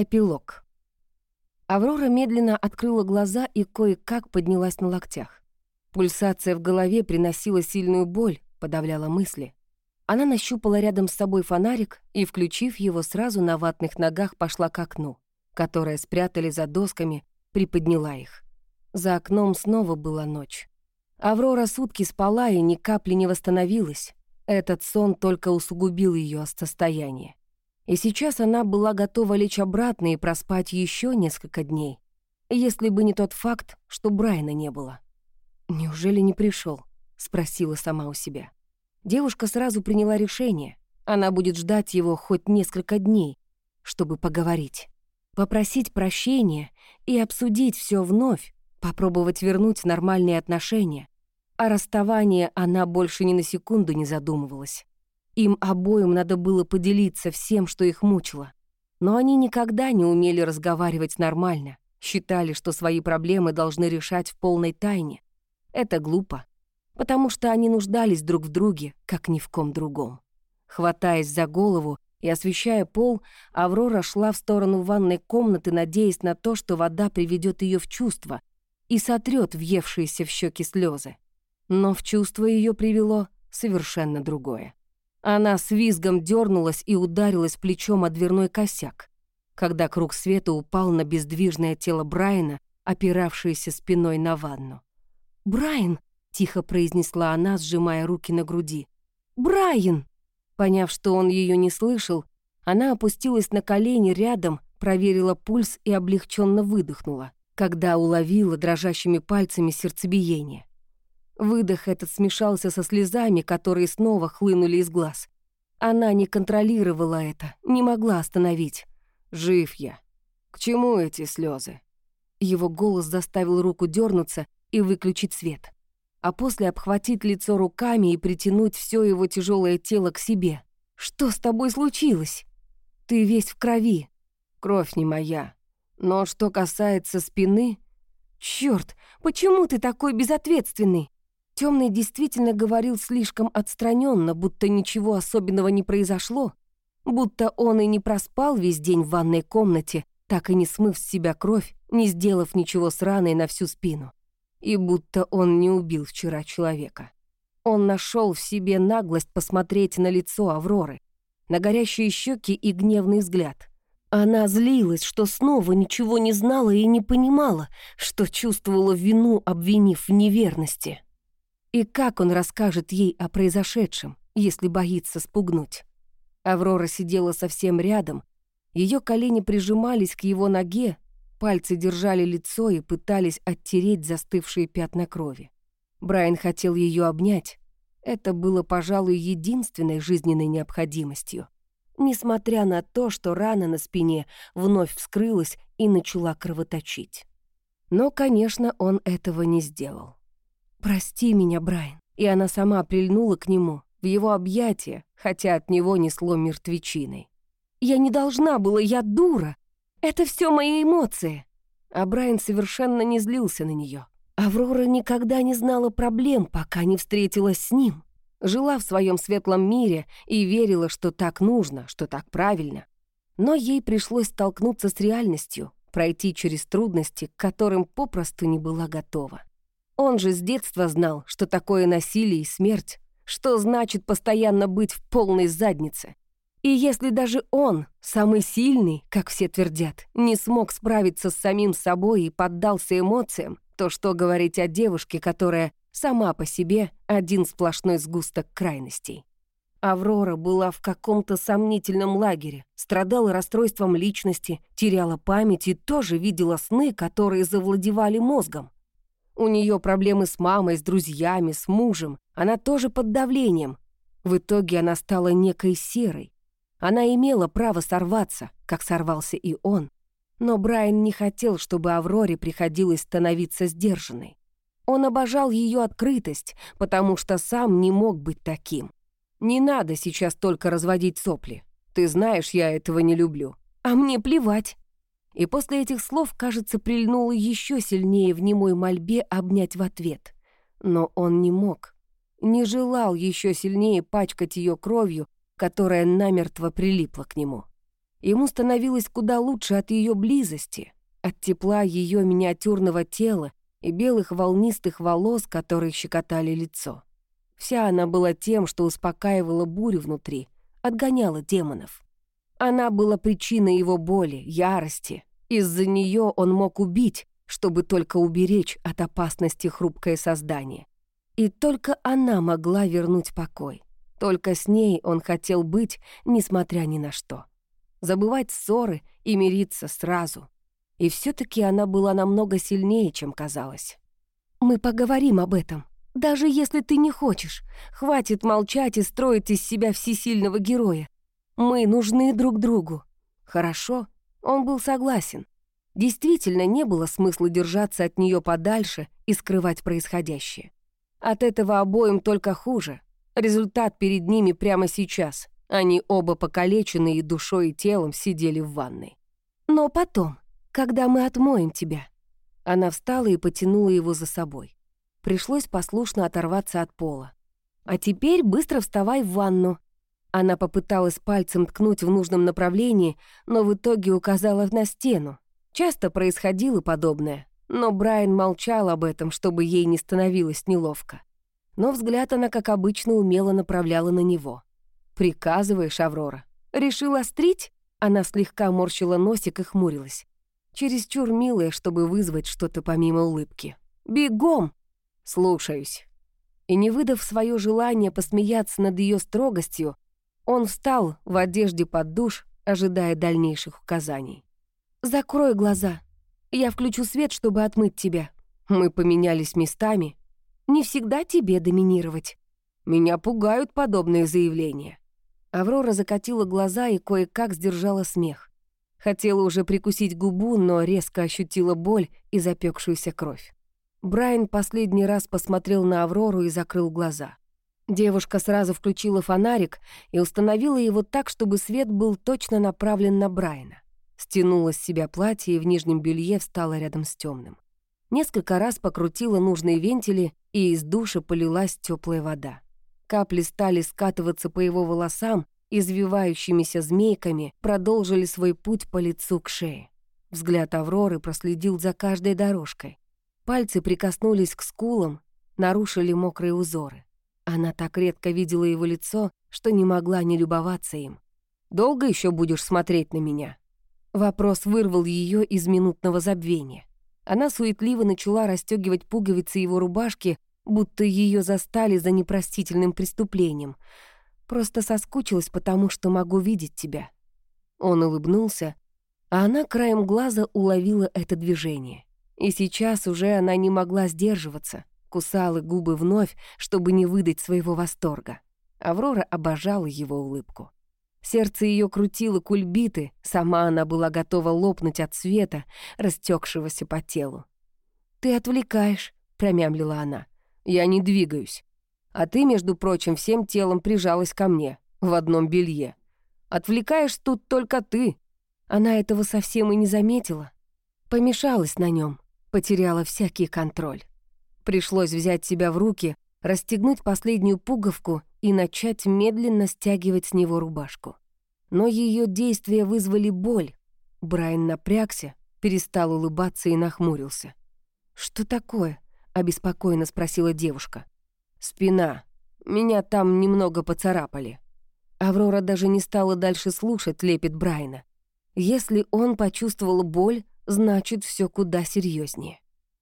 Эпилог. Аврора медленно открыла глаза и кое-как поднялась на локтях. Пульсация в голове приносила сильную боль, подавляла мысли. Она нащупала рядом с собой фонарик и, включив его, сразу на ватных ногах пошла к окну, которое спрятали за досками, приподняла их. За окном снова была ночь. Аврора сутки спала и ни капли не восстановилась. Этот сон только усугубил ее состояние. И сейчас она была готова лечь обратно и проспать еще несколько дней, если бы не тот факт, что Брайана не было. «Неужели не пришел? спросила сама у себя. Девушка сразу приняла решение. Она будет ждать его хоть несколько дней, чтобы поговорить. Попросить прощения и обсудить все вновь, попробовать вернуть нормальные отношения. О расставании она больше ни на секунду не задумывалась. Им обоим надо было поделиться всем, что их мучило. Но они никогда не умели разговаривать нормально, считали, что свои проблемы должны решать в полной тайне. Это глупо, потому что они нуждались друг в друге, как ни в ком другом. Хватаясь за голову и освещая пол, Аврора шла в сторону ванной комнаты, надеясь на то, что вода приведет ее в чувство и сотрет въевшиеся в щеки слезы. Но в чувство ее привело совершенно другое. Она с визгом дернулась и ударилась плечом о дверной косяк, когда круг света упал на бездвижное тело Брайана, опиравшееся спиной на ванну. «Брайан!» — тихо произнесла она, сжимая руки на груди. «Брайан!» Поняв, что он ее не слышал, она опустилась на колени рядом, проверила пульс и облегченно выдохнула, когда уловила дрожащими пальцами сердцебиение. Выдох этот смешался со слезами, которые снова хлынули из глаз. Она не контролировала это, не могла остановить. «Жив я. К чему эти слезы? Его голос заставил руку дернуться и выключить свет, а после обхватить лицо руками и притянуть все его тяжелое тело к себе. «Что с тобой случилось? Ты весь в крови. Кровь не моя. Но что касается спины... Черт, почему ты такой безответственный? Темный действительно говорил слишком отстраненно, будто ничего особенного не произошло, будто он и не проспал весь день в ванной комнате, так и не смыв с себя кровь, не сделав ничего с раной на всю спину. И будто он не убил вчера человека. Он нашел в себе наглость посмотреть на лицо Авроры, на горящие щеки и гневный взгляд. Она злилась, что снова ничего не знала и не понимала, что чувствовала вину, обвинив в неверности. И как он расскажет ей о произошедшем, если боится спугнуть? Аврора сидела совсем рядом, ее колени прижимались к его ноге, пальцы держали лицо и пытались оттереть застывшие пятна крови. Брайан хотел ее обнять. Это было, пожалуй, единственной жизненной необходимостью. Несмотря на то, что рана на спине вновь вскрылась и начала кровоточить. Но, конечно, он этого не сделал. «Прости меня, Брайан». И она сама прильнула к нему, в его объятия, хотя от него несло мертвечиной. «Я не должна была, я дура. Это все мои эмоции». А Брайан совершенно не злился на нее. Аврора никогда не знала проблем, пока не встретилась с ним. Жила в своем светлом мире и верила, что так нужно, что так правильно. Но ей пришлось столкнуться с реальностью, пройти через трудности, к которым попросту не была готова. Он же с детства знал, что такое насилие и смерть, что значит постоянно быть в полной заднице. И если даже он, самый сильный, как все твердят, не смог справиться с самим собой и поддался эмоциям, то что говорить о девушке, которая сама по себе один сплошной сгусток крайностей? Аврора была в каком-то сомнительном лагере, страдала расстройством личности, теряла память и тоже видела сны, которые завладевали мозгом. У нее проблемы с мамой, с друзьями, с мужем. Она тоже под давлением. В итоге она стала некой серой. Она имела право сорваться, как сорвался и он. Но Брайан не хотел, чтобы Авроре приходилось становиться сдержанной. Он обожал ее открытость, потому что сам не мог быть таким. «Не надо сейчас только разводить сопли. Ты знаешь, я этого не люблю. А мне плевать и после этих слов, кажется, прильнула еще сильнее в немой мольбе обнять в ответ. Но он не мог, не желал еще сильнее пачкать ее кровью, которая намертво прилипла к нему. Ему становилось куда лучше от ее близости, от тепла ее миниатюрного тела и белых волнистых волос, которые щекотали лицо. Вся она была тем, что успокаивала бурю внутри, отгоняла демонов. Она была причиной его боли, ярости. Из-за нее он мог убить, чтобы только уберечь от опасности хрупкое создание. И только она могла вернуть покой. Только с ней он хотел быть, несмотря ни на что. Забывать ссоры и мириться сразу. И все таки она была намного сильнее, чем казалось. «Мы поговорим об этом, даже если ты не хочешь. Хватит молчать и строить из себя всесильного героя. Мы нужны друг другу». Хорошо, он был согласен. Действительно, не было смысла держаться от нее подальше и скрывать происходящее. От этого обоим только хуже. Результат перед ними прямо сейчас. Они оба покалеченные душой и телом сидели в ванной. Но потом, когда мы отмоем тебя. Она встала и потянула его за собой. Пришлось послушно оторваться от пола. А теперь быстро вставай в ванну. Она попыталась пальцем ткнуть в нужном направлении, но в итоге указала на стену. Часто происходило подобное но Брайан молчал об этом, чтобы ей не становилось неловко. Но взгляд она, как обычно, умело направляла на него. «Приказываешь, Аврора? Решил острить?» Она слегка морщила носик и хмурилась. Чересчур милая, чтобы вызвать что-то помимо улыбки. «Бегом!» «Слушаюсь». И не выдав свое желание посмеяться над ее строгостью, он встал в одежде под душ, ожидая дальнейших указаний. «Закрой глаза», я включу свет, чтобы отмыть тебя. Мы поменялись местами. Не всегда тебе доминировать. Меня пугают подобные заявления». Аврора закатила глаза и кое-как сдержала смех. Хотела уже прикусить губу, но резко ощутила боль и запекшуюся кровь. Брайан последний раз посмотрел на Аврору и закрыл глаза. Девушка сразу включила фонарик и установила его так, чтобы свет был точно направлен на Брайана. Стянула с себя платье и в нижнем белье встала рядом с темным. Несколько раз покрутила нужные вентили, и из душа полилась теплая вода. Капли стали скатываться по его волосам, извивающимися змейками продолжили свой путь по лицу к шее. Взгляд Авроры проследил за каждой дорожкой. Пальцы прикоснулись к скулам, нарушили мокрые узоры. Она так редко видела его лицо, что не могла не любоваться им. «Долго еще будешь смотреть на меня?» Вопрос вырвал ее из минутного забвения. Она суетливо начала расстегивать пуговицы его рубашки, будто ее застали за непростительным преступлением. Просто соскучилась, потому что могу видеть тебя. Он улыбнулся, а она краем глаза уловила это движение. И сейчас уже она не могла сдерживаться, кусала губы вновь, чтобы не выдать своего восторга. Аврора обожала его улыбку. Сердце ее крутило кульбиты, сама она была готова лопнуть от света, растекшегося по телу. «Ты отвлекаешь», — промямлила она. «Я не двигаюсь. А ты, между прочим, всем телом прижалась ко мне, в одном белье. Отвлекаешь тут только ты». Она этого совсем и не заметила. Помешалась на нем, потеряла всякий контроль. Пришлось взять себя в руки, расстегнуть последнюю пуговку и начать медленно стягивать с него рубашку. Но ее действия вызвали боль. Брайан напрягся, перестал улыбаться и нахмурился. «Что такое?» — обеспокоенно спросила девушка. «Спина. Меня там немного поцарапали». Аврора даже не стала дальше слушать лепет Брайана. Если он почувствовал боль, значит, все куда серьезнее.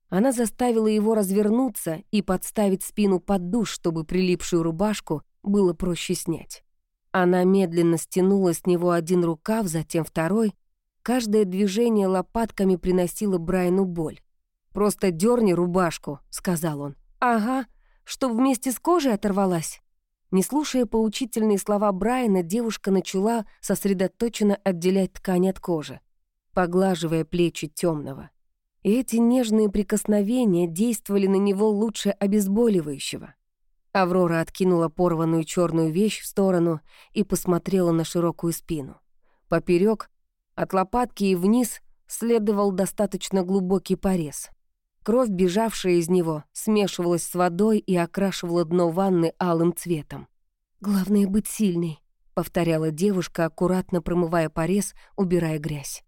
Она заставила его развернуться и подставить спину под душ, чтобы прилипшую рубашку было проще снять. Она медленно стянула с него один рукав, затем второй. Каждое движение лопатками приносило Брайану боль. «Просто дерни рубашку», — сказал он. «Ага, чтоб вместе с кожей оторвалась». Не слушая поучительные слова Брайана, девушка начала сосредоточенно отделять ткань от кожи, поглаживая плечи темного. И эти нежные прикосновения действовали на него лучше обезболивающего. Аврора откинула порванную черную вещь в сторону и посмотрела на широкую спину. Поперек, от лопатки и вниз, следовал достаточно глубокий порез. Кровь, бежавшая из него, смешивалась с водой и окрашивала дно ванны алым цветом. «Главное — быть сильной», — повторяла девушка, аккуратно промывая порез, убирая грязь.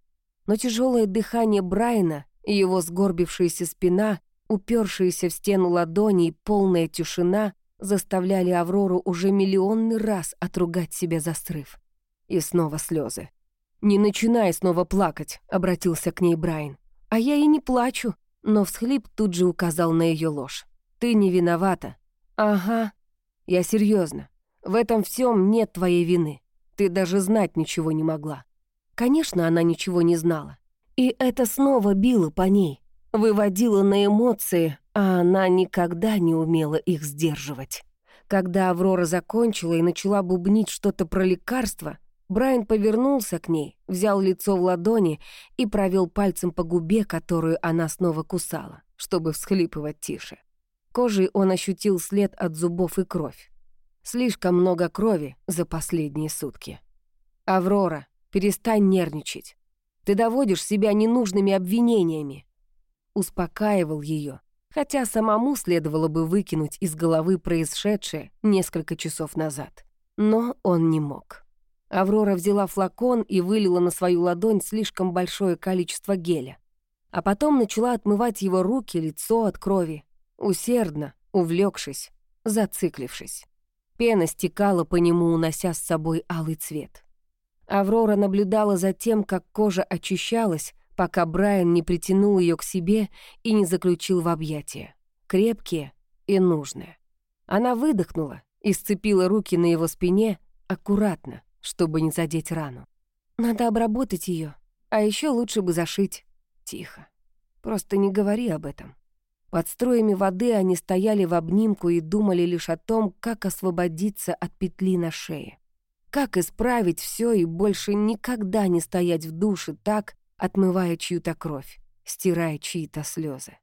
Но тяжелое дыхание Брайана, его сгорбившаяся спина, упершиеся в стену ладони и полная тишина заставляли Аврору уже миллионный раз отругать себя за срыв. И снова слезы. «Не начинай снова плакать», — обратился к ней Брайан. «А я и не плачу», но всхлип тут же указал на ее ложь. «Ты не виновата». «Ага. Я серьезно. В этом всем нет твоей вины. Ты даже знать ничего не могла». Конечно, она ничего не знала. И это снова било по ней, выводило на эмоции, а она никогда не умела их сдерживать. Когда Аврора закончила и начала бубнить что-то про лекарство, Брайан повернулся к ней, взял лицо в ладони и провел пальцем по губе, которую она снова кусала, чтобы всхлипывать тише. Кожей он ощутил след от зубов и кровь. Слишком много крови за последние сутки. «Аврора, перестань нервничать. Ты доводишь себя ненужными обвинениями». Успокаивал ее, хотя самому следовало бы выкинуть из головы происшедшее несколько часов назад. Но он не мог. Аврора взяла флакон и вылила на свою ладонь слишком большое количество геля. А потом начала отмывать его руки, лицо от крови. Усердно, увлекшись, зациклившись. Пена стекала по нему, унося с собой алый цвет. Аврора наблюдала за тем, как кожа очищалась, пока Брайан не притянул ее к себе и не заключил в объятия. Крепкие и нужные. Она выдохнула и сцепила руки на его спине аккуратно, чтобы не задеть рану. Надо обработать ее, а еще лучше бы зашить. Тихо. Просто не говори об этом. Под струями воды они стояли в обнимку и думали лишь о том, как освободиться от петли на шее. Как исправить все и больше никогда не стоять в душе так, отмывая чью-то кровь, стирая чьи-то слезы.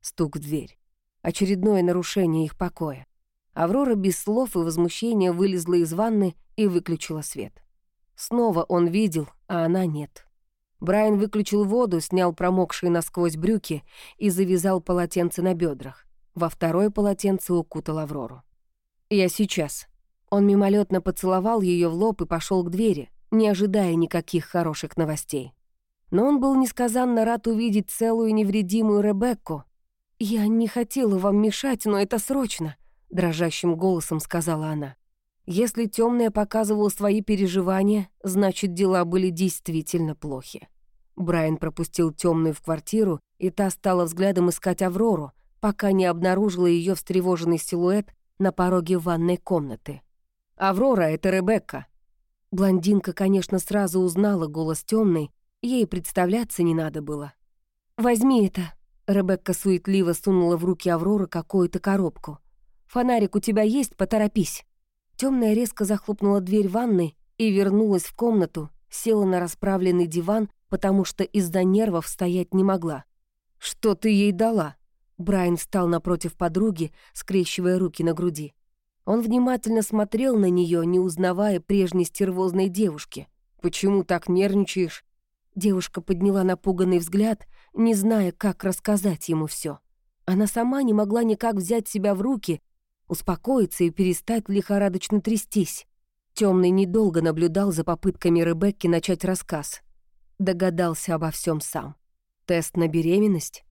Стук в дверь. Очередное нарушение их покоя. Аврора без слов и возмущения вылезла из ванны и выключила свет. Снова он видел, а она нет. Брайан выключил воду, снял промокшие насквозь брюки и завязал полотенце на бедрах. Во второе полотенце укутал Аврору. «Я сейчас». Он мимолетно поцеловал ее в лоб и пошел к двери, не ожидая никаких хороших новостей. Но он был несказанно рад увидеть целую невредимую Ребекку. «Я не хотела вам мешать, но это срочно», — дрожащим голосом сказала она. Если темная показывала свои переживания, значит, дела были действительно плохи. Брайан пропустил темную в квартиру, и та стала взглядом искать Аврору, пока не обнаружила ее встревоженный силуэт на пороге ванной комнаты. «Аврора, это Ребекка!» Блондинка, конечно, сразу узнала голос темной, ей представляться не надо было. «Возьми это!» Ребекка суетливо сунула в руки Авроры какую-то коробку. Фонарик у тебя есть? Поторопись». Темная резко захлопнула дверь ванны и вернулась в комнату, села на расправленный диван, потому что из-за нервов стоять не могла. «Что ты ей дала?» Брайан встал напротив подруги, скрещивая руки на груди. Он внимательно смотрел на нее, не узнавая прежней стервозной девушки. «Почему так нервничаешь?» Девушка подняла напуганный взгляд, не зная, как рассказать ему все. Она сама не могла никак взять себя в руки успокоиться и перестать лихорадочно трястись. Темный недолго наблюдал за попытками Ребекки начать рассказ. Догадался обо всем сам. «Тест на беременность?»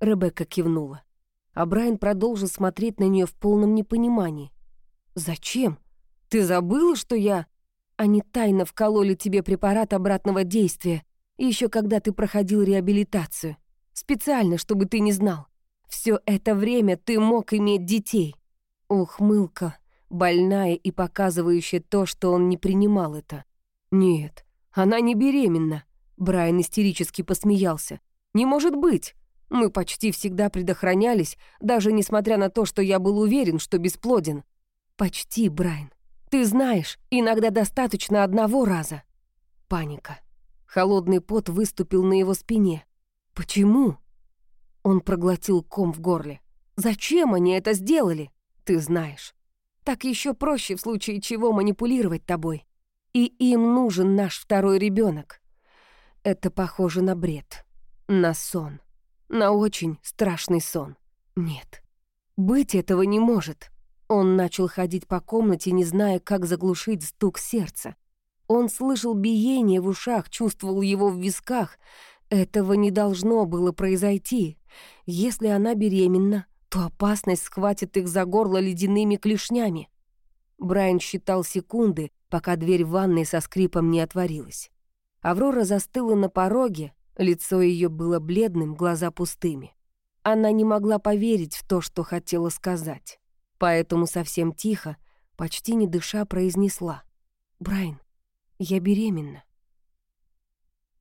Ребекка кивнула. А Брайан продолжил смотреть на нее в полном непонимании. «Зачем? Ты забыла, что я...» Они тайно вкололи тебе препарат обратного действия, еще когда ты проходил реабилитацию. Специально, чтобы ты не знал. Все это время ты мог иметь детей. Ухмылка, больная и показывающая то, что он не принимал это. «Нет, она не беременна», — Брайан истерически посмеялся. «Не может быть! Мы почти всегда предохранялись, даже несмотря на то, что я был уверен, что бесплоден». «Почти, Брайан. Ты знаешь, иногда достаточно одного раза». Паника. Холодный пот выступил на его спине. «Почему?» Он проглотил ком в горле. «Зачем они это сделали?» Ты знаешь. Так еще проще в случае чего манипулировать тобой. И им нужен наш второй ребенок. Это похоже на бред. На сон. На очень страшный сон. Нет. Быть этого не может. Он начал ходить по комнате, не зная, как заглушить стук сердца. Он слышал биение в ушах, чувствовал его в висках. Этого не должно было произойти. Если она беременна, то опасность схватит их за горло ледяными клешнями. Брайан считал секунды, пока дверь в ванной со скрипом не отворилась. Аврора застыла на пороге, лицо ее было бледным, глаза пустыми. Она не могла поверить в то, что хотела сказать. Поэтому совсем тихо, почти не дыша, произнесла. «Брайан, я беременна».